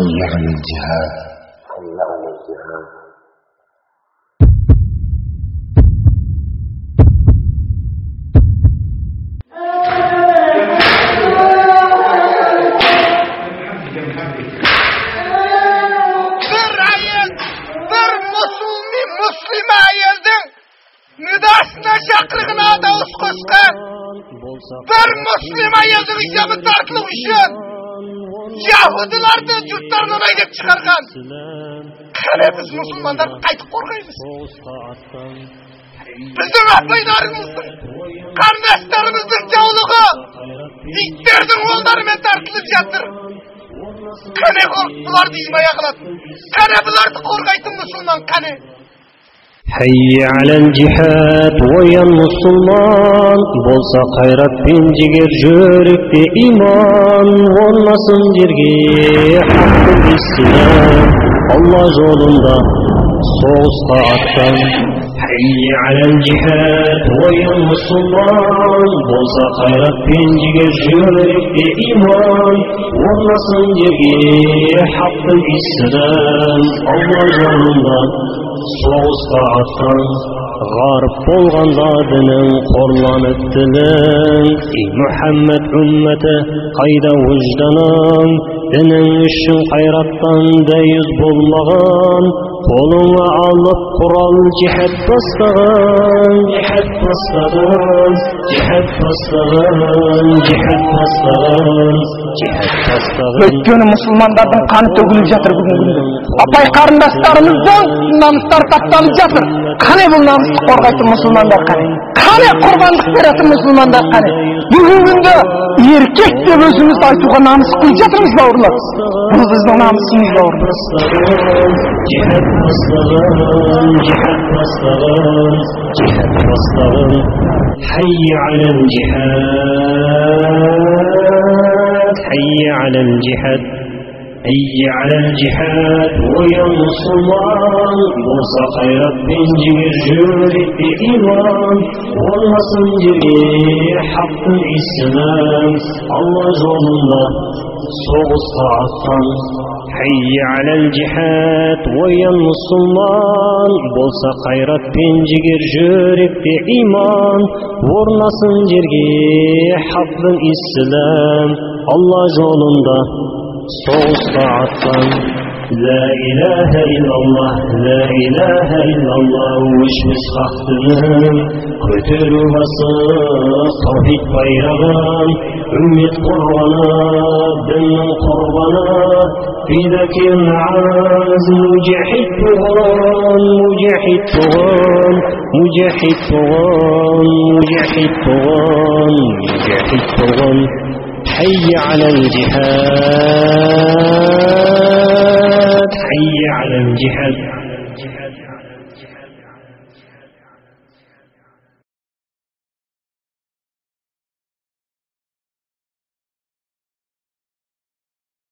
كله للجهاد كله бір мұслима әйелдің нидасына дауыс қосқан бір мұслим әйелдің тартылу үшін яһудиларды жұрттарынан айдап шығарған қане біз мұсылмандарды қайтіп қорғаймыз біздің апайларымыздың қарындаштарымыздың жаулығы иттердің қолдарымен тартылып жатыр қане бұларды имая қылатын қане бұларды қорғайтын мұсылман қане حي على الجهاد ويا المسلمان بولسا قيرات بين جيجر جورك دي إيمان والنصن جرجي حق الإسلام الله جولunda soğusta attan حي على الجهاد ويوم السلطان بوصق ربين جرجرك إيمان والله صنجقي حق الإسلام الله الله صوص عطان Garip bolgan zadynyň qorlanyp dilim, ey Muhammed ümmeti, qayda wujdanyň, diniň işin qayratdan deýiz bolmagan, goluňa alyp qural jihat bastagan, jihat bastagan, jihat bastagan, jihat bastagan. өйткені мусулмандардын каны төгүлүп жатыр бүгүнкү күндө апай карындаштарыбыздын намыстары тапталып жатыр кане бул намысты коргойтун мусулмандар кане кане курбандык бержатыр мусулмандар кане бүгүнкү күндө эркек деп өзүбүздү өзімізді айтуға намыстынып жатырмыз бауырлар бұл біздің аысымыз حي على الجهاد حي على الجهاد وينص الله بوصف رب جميل جود الإيمان والنصر جميل حق الإسلام الله جل الله صوص عطان حي على الجهاد ويمص мұсылман болса пен жігер жүректе иман орнасын жерге хақтың ислам алла жолында соғысқа атсан لا إله إلا الله لا إله إلا الله وش көтеру басы ربا مقربا في ذاك عاز مجحد طغان مجحد طغان مجحد طغان مجحد طغان مجحد طغان حي على الجهاد حي على الجهاد